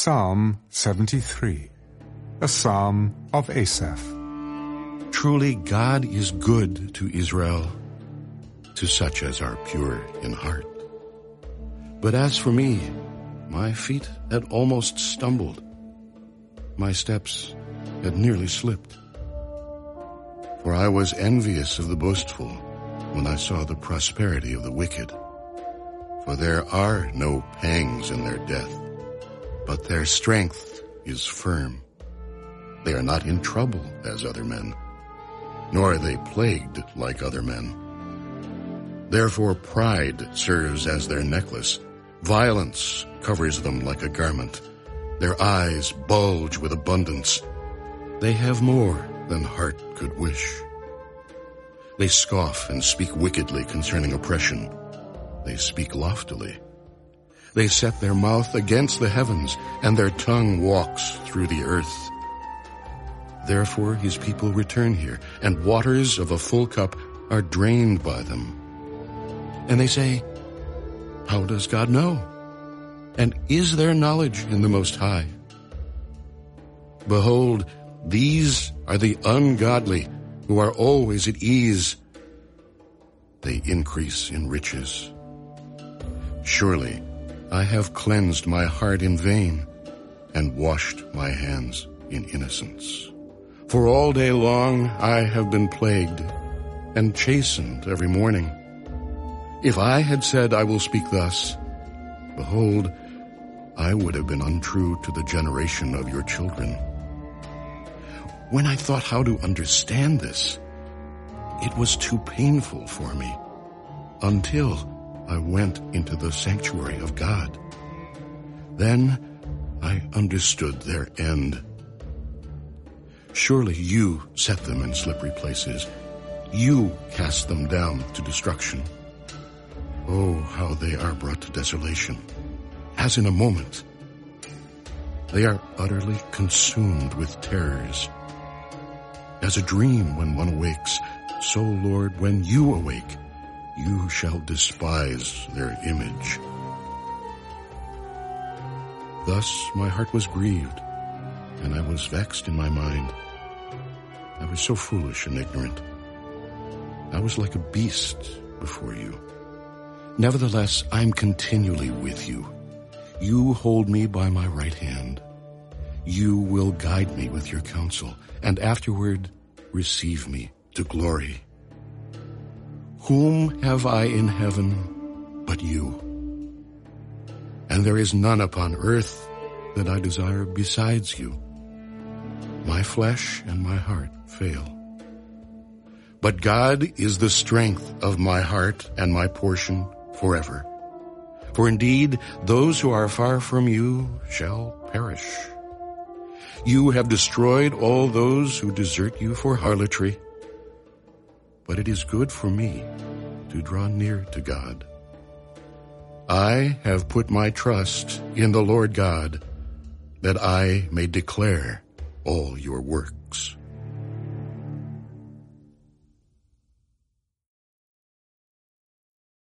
Psalm 73, a psalm of Asaph. Truly God is good to Israel, to such as are pure in heart. But as for me, my feet had almost stumbled. My steps had nearly slipped. For I was envious of the boastful when I saw the prosperity of the wicked. For there are no pangs in their death, but their strength is firm. They are not in trouble as other men, nor are they plagued like other men. Therefore pride serves as their necklace, violence covers them like a garment. Their eyes bulge with abundance. They have more than heart could wish. They scoff and speak wickedly concerning oppression. They speak loftily. They set their mouth against the heavens, and their tongue walks through the earth. Therefore his people return here, and waters of a full cup are drained by them. And they say, How does God know? And is there knowledge in the Most High? Behold, these are the ungodly who are always at ease. They increase in riches. Surely I have cleansed my heart in vain and washed my hands in innocence. For all day long I have been plagued and chastened every morning. If I had said I will speak thus, behold, I would have been untrue to the generation of your children. When I thought how to understand this, it was too painful for me until I went into the sanctuary of God. Then I understood their end. Surely you set them in slippery places. You cast them down to destruction. Oh, how they are brought to desolation, as in a moment. They are utterly consumed with terrors. As a dream when one awakes, so, Lord, when you awake, you shall despise their image. Thus my heart was grieved, and I was vexed in my mind. I was so foolish and ignorant. I was like a beast before you. Nevertheless, I'm continually with you. You hold me by my right hand. You will guide me with your counsel, and afterward receive me to glory. Whom have I in heaven but you? And there is none upon earth that I desire besides you. My flesh and my heart fail. But God is the strength of my heart and my portion forever. For indeed, those who are far from you shall perish. You have destroyed all those who desert you for harlotry. But it is good for me to draw near to God. I have put my trust in the Lord God that I may declare all your works.